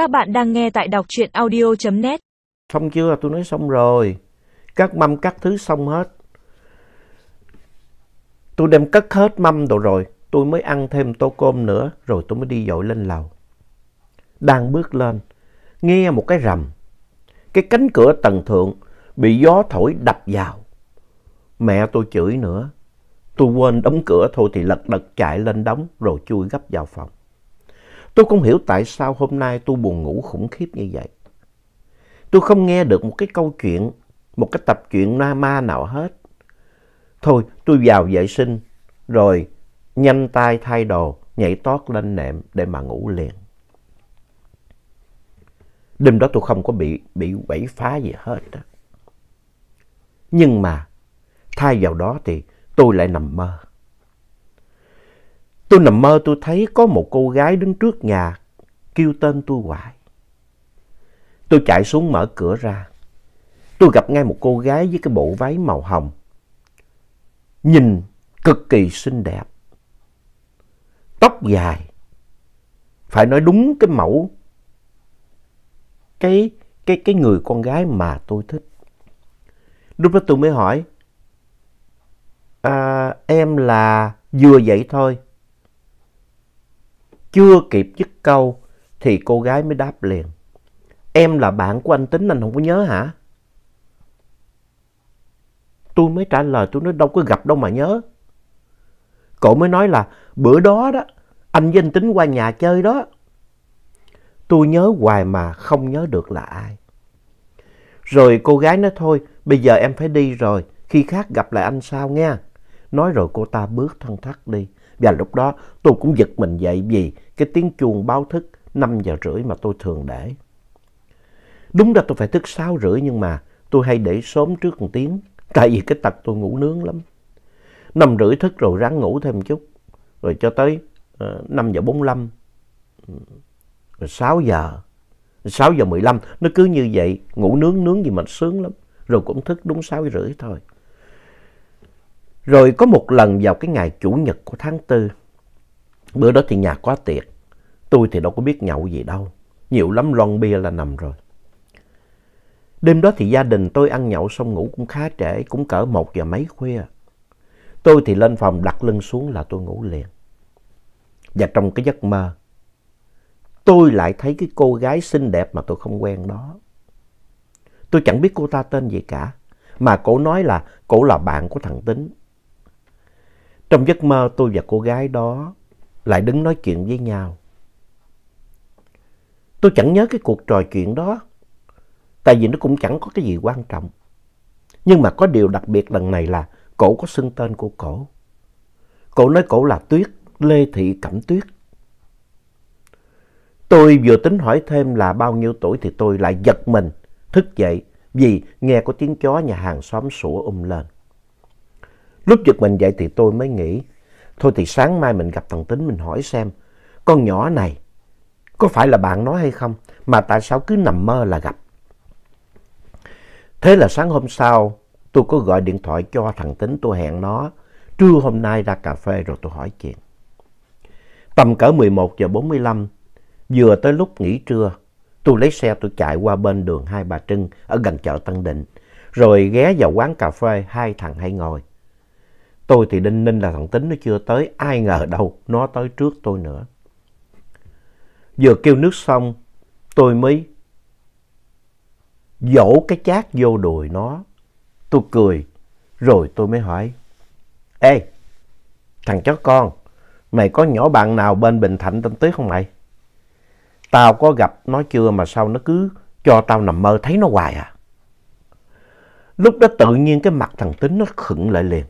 Các bạn đang nghe tại đọc truyện audio.net. Xong chưa? Tôi nói xong rồi. Các mâm các thứ xong hết. Tôi đem cất hết mâm đồ rồi. Tôi mới ăn thêm tô cơm nữa. Rồi tôi mới đi dội lên lầu. Đang bước lên. Nghe một cái rầm. Cái cánh cửa tầng thượng bị gió thổi đập vào. Mẹ tôi chửi nữa. Tôi quên đóng cửa thôi thì lật đật chạy lên đóng, rồi chui gấp vào phòng. Tôi không hiểu tại sao hôm nay tôi buồn ngủ khủng khiếp như vậy. Tôi không nghe được một cái câu chuyện, một cái tập truyện na ma nào hết. Thôi tôi vào vệ sinh rồi nhanh tay thay đồ, nhảy tót lên nệm để mà ngủ liền. Đêm đó tôi không có bị bị quẩy phá gì hết đó. Nhưng mà thay vào đó thì tôi lại nằm mơ. Tôi nằm mơ tôi thấy có một cô gái đứng trước nhà kêu tên tôi hoài. Tôi chạy xuống mở cửa ra. Tôi gặp ngay một cô gái với cái bộ váy màu hồng. Nhìn cực kỳ xinh đẹp. Tóc dài. Phải nói đúng cái mẫu cái, cái, cái người con gái mà tôi thích. Lúc đó tôi mới hỏi. À, em là vừa vậy thôi. Chưa kịp dứt câu thì cô gái mới đáp liền. Em là bạn của anh Tính, anh không có nhớ hả? Tôi mới trả lời, tôi nói đâu có gặp đâu mà nhớ. Cậu mới nói là bữa đó đó, anh với anh Tính qua nhà chơi đó. Tôi nhớ hoài mà không nhớ được là ai. Rồi cô gái nói thôi, bây giờ em phải đi rồi, khi khác gặp lại anh sao nghe. Nói rồi cô ta bước thăng thắt đi. Và lúc đó tôi cũng giật mình dậy vì cái tiếng chuông báo thức 5 giờ rưỡi mà tôi thường để. Đúng ra tôi phải thức 6 rưỡi nhưng mà tôi hay để sớm trước một tiếng. Tại vì cái tật tôi ngủ nướng lắm. 5 rưỡi thức rồi ráng ngủ thêm chút. Rồi cho tới ờ, uh, 5 giờ 45. Rồi 6 giờ. 6 giờ 15. Nó cứ như vậy. Ngủ nướng nướng gì mà sướng lắm. Rồi cũng thức đúng 6 rưỡi thôi. Rồi có một lần vào cái ngày Chủ nhật của tháng tư, bữa đó thì nhà quá tiệc, tôi thì đâu có biết nhậu gì đâu, nhiều lắm lon bia là nằm rồi. Đêm đó thì gia đình tôi ăn nhậu xong ngủ cũng khá trễ, cũng cỡ một giờ mấy khuya. Tôi thì lên phòng đặt lưng xuống là tôi ngủ liền. Và trong cái giấc mơ, tôi lại thấy cái cô gái xinh đẹp mà tôi không quen đó. Tôi chẳng biết cô ta tên gì cả, mà cô nói là cô là bạn của thằng Tính. Trong giấc mơ tôi và cô gái đó lại đứng nói chuyện với nhau. Tôi chẳng nhớ cái cuộc trò chuyện đó. Tại vì nó cũng chẳng có cái gì quan trọng. Nhưng mà có điều đặc biệt lần này là cổ có xưng tên của cổ. Cổ nói cổ là Tuyết, Lê Thị Cẩm Tuyết. Tôi vừa tính hỏi thêm là bao nhiêu tuổi thì tôi lại giật mình, thức dậy vì nghe có tiếng chó nhà hàng xóm sủa um lên. Lúc giật mình dậy thì tôi mới nghĩ, thôi thì sáng mai mình gặp thằng Tính mình hỏi xem, con nhỏ này có phải là bạn nó hay không, mà tại sao cứ nằm mơ là gặp. Thế là sáng hôm sau, tôi có gọi điện thoại cho thằng Tính tôi hẹn nó, trưa hôm nay ra cà phê rồi tôi hỏi chuyện. Tầm cỡ 11 giờ 45, vừa tới lúc nghỉ trưa, tôi lấy xe tôi chạy qua bên đường Hai Bà Trưng ở gần chợ Tân Định, rồi ghé vào quán cà phê hai thằng hay ngồi. Tôi thì đinh ninh là thằng Tính nó chưa tới, ai ngờ đâu nó tới trước tôi nữa. Vừa kêu nước xong, tôi mới dỗ cái chát vô đùi nó. Tôi cười, rồi tôi mới hỏi. Ê, thằng chó con, mày có nhỏ bạn nào bên Bình Thạnh tên Tuyết không mày? Tao có gặp nó chưa mà sao nó cứ cho tao nằm mơ thấy nó hoài à? Lúc đó tự nhiên cái mặt thằng Tính nó khựng lại liền.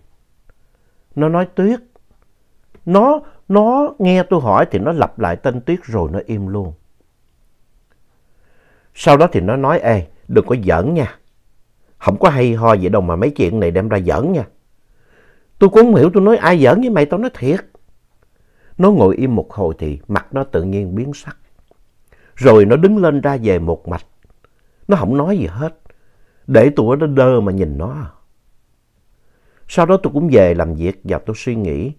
Nó nói Tuyết. Nó, nó nghe tôi hỏi thì nó lặp lại tên Tuyết rồi nó im luôn. Sau đó thì nó nói, ê, đừng có giỡn nha. Không có hay ho vậy đâu mà mấy chuyện này đem ra giỡn nha. Tôi cũng không hiểu tôi nói ai giỡn với mày, tao nói thiệt. Nó ngồi im một hồi thì mặt nó tự nhiên biến sắc. Rồi nó đứng lên ra về một mạch. Nó không nói gì hết. Để tôi nó đơ mà nhìn nó. Sau đó tôi cũng về làm việc và tôi suy nghĩ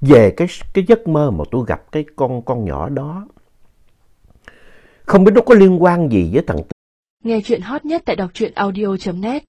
về cái, cái giấc mơ mà tôi gặp cái con, con nhỏ đó. Không biết nó có liên quan gì với thằng Nghe chuyện hot nhất tại đọc truyện audio.net